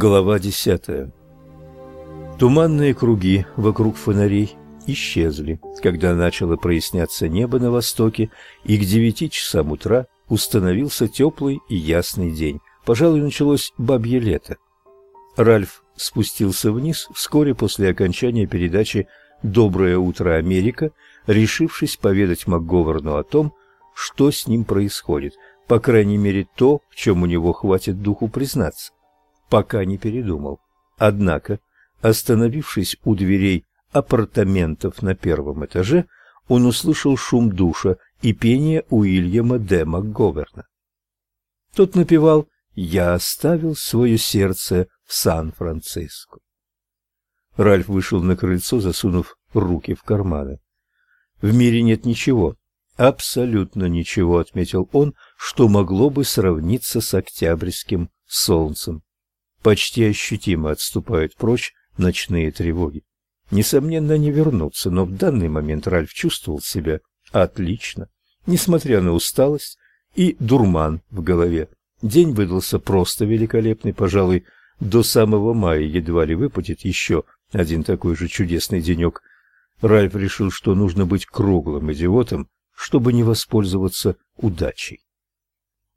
Глава десятая. Туманные круги вокруг фонарей исчезли, когда начало проясняться небо на востоке, и к девяти часам утра установился теплый и ясный день. Пожалуй, началось бабье лето. Ральф спустился вниз вскоре после окончания передачи «Доброе утро, Америка», решившись поведать МакГоверну о том, что с ним происходит, по крайней мере то, в чем у него хватит духу признаться пока не передумал. Однако, остановившись у дверей апартаментов на первом этаже, он услышал шум душа и пение Уильяма Д. МакГоверна. Тот напевал «Я оставил свое сердце в Сан-Франциско». Ральф вышел на крыльцо, засунув руки в карманы. «В мире нет ничего, абсолютно ничего», — отметил он, — «что могло бы сравниться с октябрьским солнцем почти ощутимо отступают прочь ночные тревоги. Несомненно, не вернутся, но в данный момент Ральф чувствовал себя отлично, несмотря на усталость и дурман в голове. День выдался просто великолепный, пожалуй, до самого мая едва ли выпадет еще один такой же чудесный денек. Ральф решил, что нужно быть круглым идиотом, чтобы не воспользоваться удачей.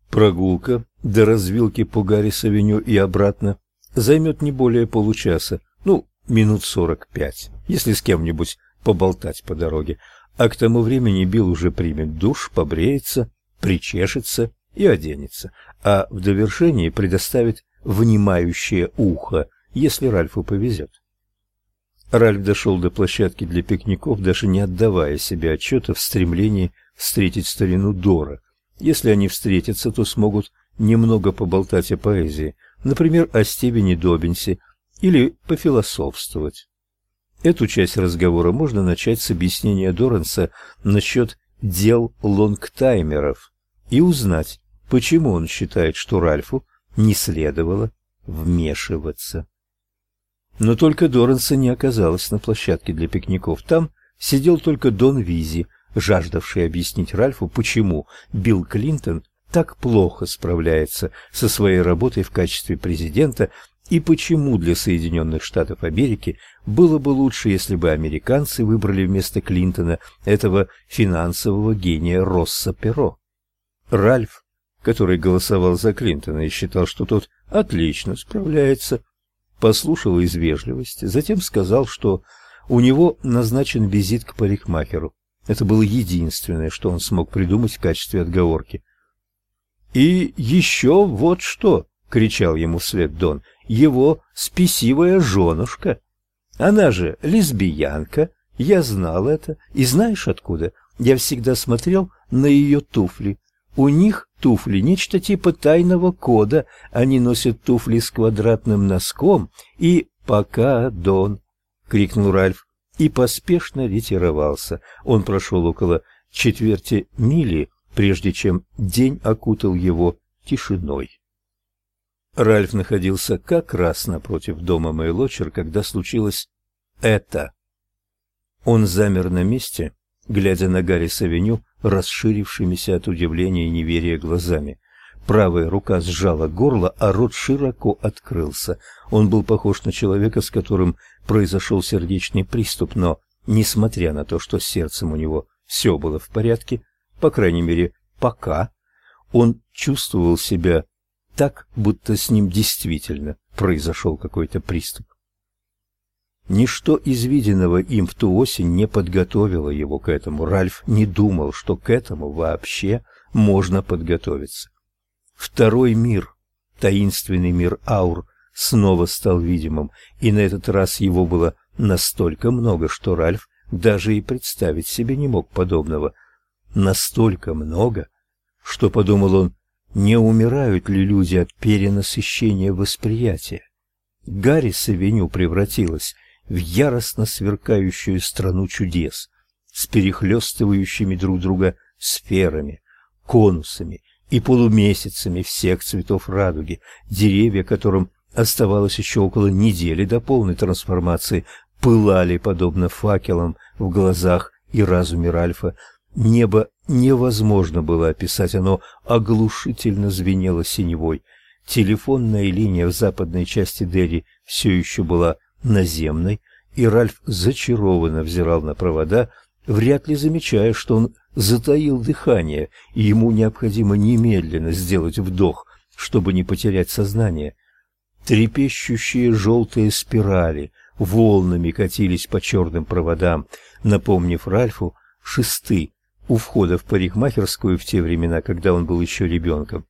Прогулка до развилки по Гаррис-авеню и обратно займет не более получаса, ну, минут сорок пять, если с кем-нибудь поболтать по дороге. А к тому времени Билл уже примет душ, побреется, причешется и оденется, а в довершении предоставит внимающее ухо, если Ральфу повезет. Ральф дошел до площадки для пикников, даже не отдавая себе отчета в стремлении встретить старину Дора – если они встретятся, то смогут немного поболтать о поэзии, например, о Стивене Добинсе, или пофилософствовать. Эту часть разговора можно начать с объяснения Доранса насчет дел лонгтаймеров и узнать, почему он считает, что Ральфу не следовало вмешиваться. Но только Доранса не оказалось на площадке для пикников. Там сидел только Дон Визи – жаждавший объяснить Ральфу, почему Билл Клинтон так плохо справляется со своей работой в качестве президента и почему для Соединенных Штатов Америки было бы лучше, если бы американцы выбрали вместо Клинтона этого финансового гения Росса Перо. Ральф, который голосовал за Клинтона и считал, что тот отлично справляется, послушал из вежливости, затем сказал, что у него назначен визит к парикмахеру. Это было единственное, что он смог придумать в качестве отговорки. «И еще вот что!» — кричал ему вслед Дон. «Его спесивая женушка! Она же лесбиянка, я знал это. И знаешь откуда? Я всегда смотрел на ее туфли. У них туфли нечто типа тайного кода. Они носят туфли с квадратным носком. И пока, Дон!» — крикнул Ральф и поспешно ретировался. Он прошел около четверти мили, прежде чем день окутал его тишиной. Ральф находился как раз напротив дома Мэйлочер, когда случилось это. Он замер на месте, глядя на Гарри Савеню, расширившимися от удивления и неверия глазами. Правая рука сжала горло, а рот широко открылся. Он был похож на человека, с которым произошел сердечный приступ, но, несмотря на то, что с сердцем у него все было в порядке, по крайней мере, пока, он чувствовал себя так, будто с ним действительно произошел какой-то приступ. Ничто из виденного им в ту осень не подготовило его к этому. Ральф не думал, что к этому вообще можно подготовиться. Второй мир, таинственный мир аур, снова стал видимым, и на этот раз его было настолько много, что Ральф даже и представить себе не мог подобного. Настолько много, что, подумал он, не умирают ли люди от перенасыщения восприятия. Гарри Савеню превратилась в яростно сверкающую страну чудес с перехлестывающими друг друга сферами, конусами и полумесяцами всех цветов радуги, деревья, которым оставалось еще около недели до полной трансформации, пылали подобно факелам в глазах и разуме Ральфа. Небо невозможно было описать, оно оглушительно звенело синевой. телефонная линия в западной части Дерри все еще была наземной, и Ральф зачарованно взирал на провода, вряд ли замечая, что он затаил дыхание, и ему необходимо немедленно сделать вдох, чтобы не потерять сознание. Трепещущие желтые спирали волнами катились по черным проводам, напомнив Ральфу шесты у входа в парикмахерскую в те времена, когда он был еще ребенком.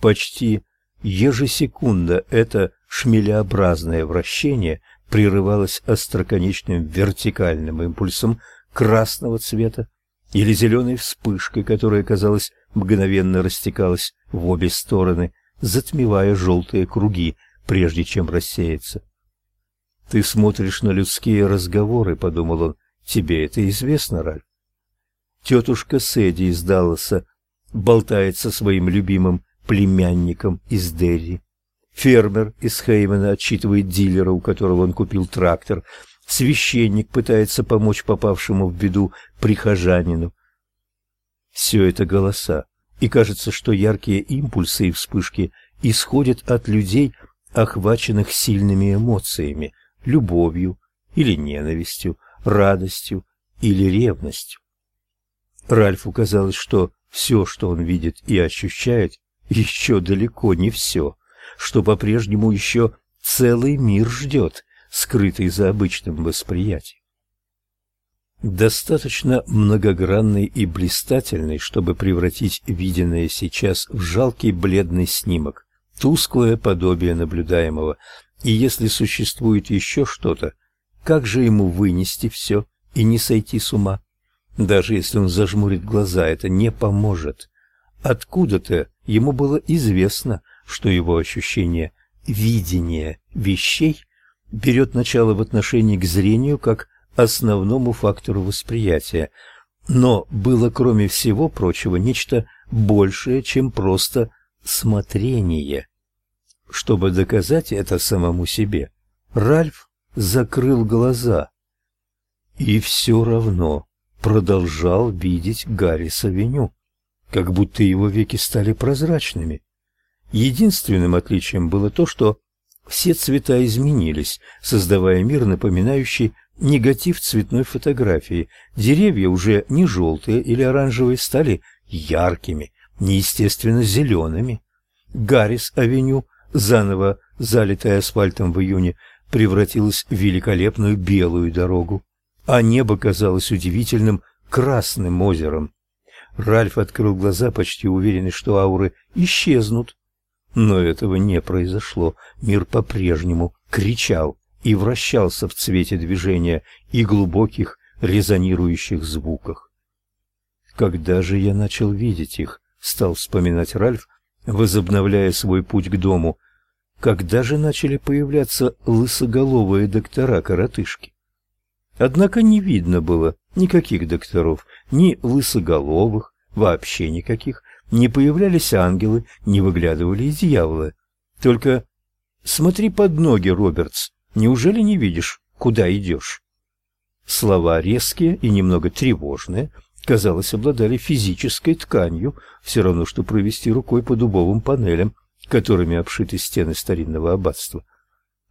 Почти ежесекунда это шмелеобразное вращение прерывалось остроконечным вертикальным импульсом красного цвета или зеленой вспышкой, которая, казалось, мгновенно растекалась в обе стороны, затмевая желтые круги, прежде чем рассеяться. «Ты смотришь на людские разговоры», — подумал он. «Тебе это известно, Ральф?» Тетушка Сэдди из Далласа болтает со своим любимым племянником из Дерри. Фермер из Хеймена отчитывает дилера, у которого он купил трактор. Священник пытается помочь попавшему в беду прихожанину. Все это голоса, и кажется, что яркие импульсы и вспышки исходят от людей, охваченных сильными эмоциями, любовью или ненавистью, радостью или ревностью. Ральфу казалось, что все, что он видит и ощущает, еще далеко не все, что по-прежнему еще целый мир ждет, скрытый за обычным восприятием. Достаточно многогранный и блистательный, чтобы превратить виденное сейчас в жалкий бледный снимок, тусклое подобие наблюдаемого. И если существует еще что-то, как же ему вынести все и не сойти с ума? Даже если он зажмурит глаза, это не поможет. Откуда-то ему было известно, что его ощущение видения вещей берет начало в отношении к зрению как основному фактору восприятия, но было, кроме всего прочего, нечто большее, чем просто смотрение. Чтобы доказать это самому себе, Ральф закрыл глаза и все равно продолжал видеть Гарри Савеню как будто его веки стали прозрачными. Единственным отличием было то, что все цвета изменились, создавая мир, напоминающий негатив цветной фотографии. Деревья уже не желтые или оранжевые стали яркими, неестественно зелеными. Гаррис-авеню, заново залитая асфальтом в июне, превратилась в великолепную белую дорогу, а небо казалось удивительным красным озером. Ральф открыл глаза, почти уверенный, что ауры исчезнут. Но этого не произошло. Мир по-прежнему кричал и вращался в цвете движения и глубоких резонирующих звуках. Когда же я начал видеть их, стал вспоминать Ральф, возобновляя свой путь к дому. Когда же начали появляться лысоголовые доктора-коротышки? Однако не видно было никаких докторов, ни лысоголовых, вообще никаких, не появлялись ангелы, не выглядывали дьяволы. Только смотри под ноги, Робертс, неужели не видишь, куда идешь? Слова резкие и немного тревожные, казалось, обладали физической тканью, все равно, что провести рукой по дубовым панелям, которыми обшиты стены старинного аббатства.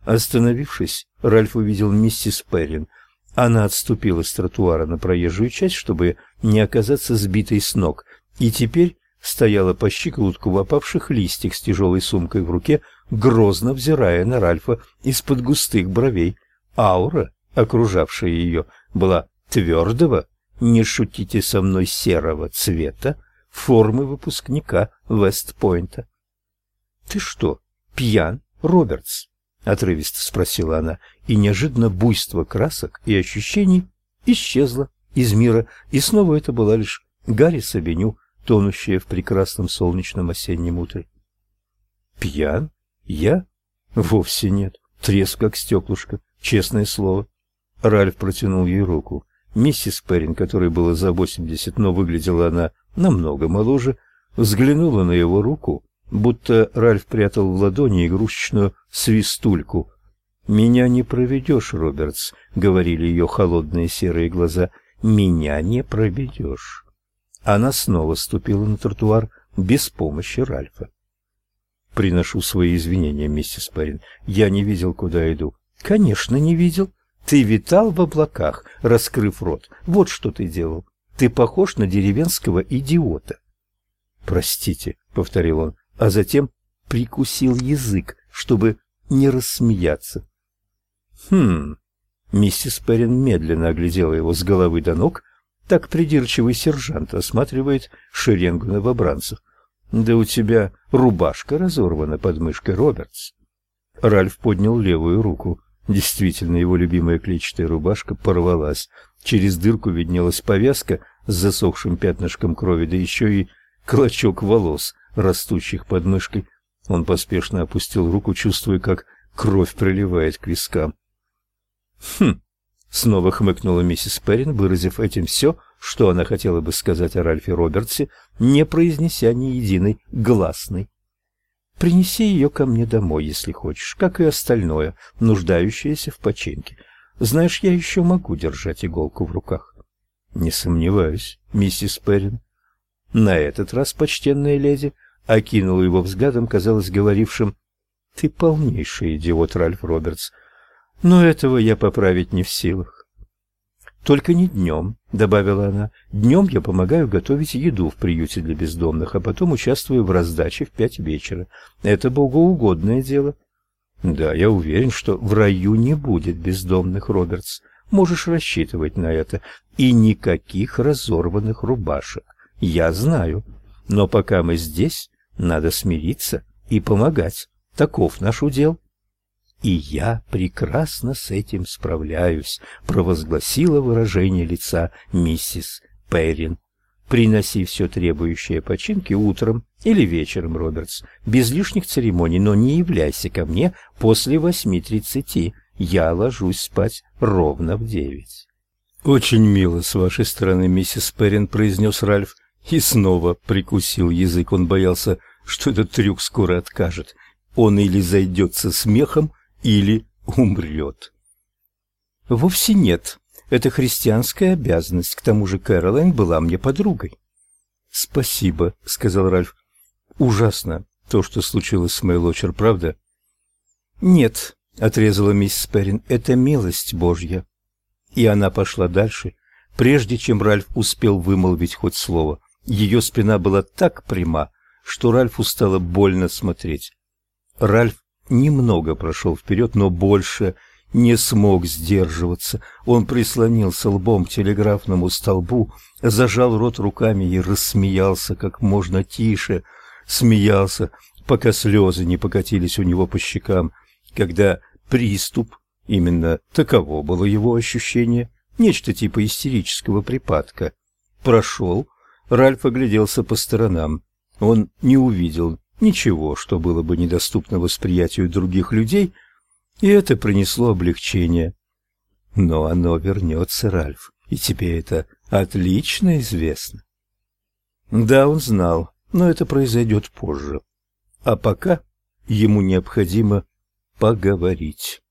Остановившись, Ральф увидел миссис Перрин — она отступила с тротуара на проезжую часть, чтобы не оказаться сбитой с ног, и теперь стояла по щиколотку в опавших листьях с тяжелой сумкой в руке, грозно взирая на Ральфа из-под густых бровей. Аура, окружавшая ее, была твердого, не шутите со мной, серого цвета, формы выпускника Вестпойнта. — Ты что, пьян, Робертс? — отрывисто спросила она и неожиданно буйство красок и ощущений исчезло из мира, и снова это была лишь Гарри Сабиню, тонущая в прекрасном солнечном осеннем утре. Пьян? Я? Вовсе нет. Треск как стеклышко, честное слово. Ральф протянул ей руку. Миссис Перрин, которой было за восемьдесят, но выглядела она намного моложе, взглянула на его руку, будто Ральф прятал в ладони игрушечную свистульку «Меня не проведешь, Робертс», — говорили ее холодные серые глаза. «Меня не проведешь». Она снова ступила на тротуар без помощи Ральфа. Приношу свои извинения, миссис Перрин. Я не видел, куда иду. Конечно, не видел. Ты витал в облаках, раскрыв рот. Вот что ты делал. Ты похож на деревенского идиота. Простите, повторил он, а затем прикусил язык, чтобы не рассмеяться. Хм. Миссис Перрин медленно оглядела его с головы до ног, так придирчивый сержант осматривает шеренгу новобранцев. Да у тебя рубашка разорвана под мышкой, Робертс. Ральф поднял левую руку. Действительно, его любимая клетчатая рубашка порвалась. Через дырку виднелась повязка с засохшим пятнышком крови, да еще и клочок волос, растущих под мышкой. Он поспешно опустил руку, чувствуя, как кровь проливает к вискам. Хм, снова хмыкнула миссис Перрин, выразив этим все, что она хотела бы сказать о Ральфе Робертсе, не произнеся ни единой гласной. Принеси ее ко мне домой, если хочешь, как и остальное, нуждающееся в починке. Знаешь, я еще могу держать иголку в руках. Не сомневаюсь, миссис Перрин. На этот раз почтенная леди окинула его взглядом, казалось, говорившим: "Ты полнейший идиот, Ральф Робертс. Но этого я поправить не в силах. Только не днем», — добавила она. «Днем я помогаю готовить еду в приюте для бездомных, а потом участвую в раздаче в пять вечера. Это богоугодное дело». «Да, я уверен, что в раю не будет бездомных, Робертс. Можешь рассчитывать на это. И никаких разорванных рубашек. Я знаю. Но пока мы здесь, надо смириться и помогать. Таков наш удел». И я прекрасно с этим справляюсь, провозгласила выражение лица миссис Перрин. Приноси все требующее починки утром или вечером, Робертс, без лишних церемоний, но не являйся ко мне после восьми тридцати. Я ложусь спать ровно в девять. Очень мило с вашей стороны, миссис Перрин, произнес Ральф и снова прикусил язык. Он боялся, что этот трюк скоро откажет. Он или зайдется смехом, или умрет. Вовсе нет. Это христианская обязанность. К тому же Кэролайн была мне подругой. Спасибо, сказал Ральф. Ужасно то, что случилось с Мэйлочер, правда? Нет, отрезала мисс Перрин. Это милость Божья. И она пошла дальше, прежде чем Ральф успел вымолвить хоть слово. Ее спина была так пряма, что Ральфу стало больно смотреть. Ральф немного прошел вперед, но больше не смог сдерживаться. Он прислонился лбом к телеграфному столбу, зажал рот руками и рассмеялся как можно тише, смеялся, пока слезы не покатились у него по щекам, когда приступ, именно таково было его ощущение, нечто типа истерического припадка, прошел, Ральф огляделся по сторонам. Он не увидел ничего, что было бы недоступно восприятию других людей, и это принесло облегчение. Но оно вернется, Ральф, и тебе это отлично известно. Да, он знал, но это произойдет позже. А пока ему необходимо поговорить.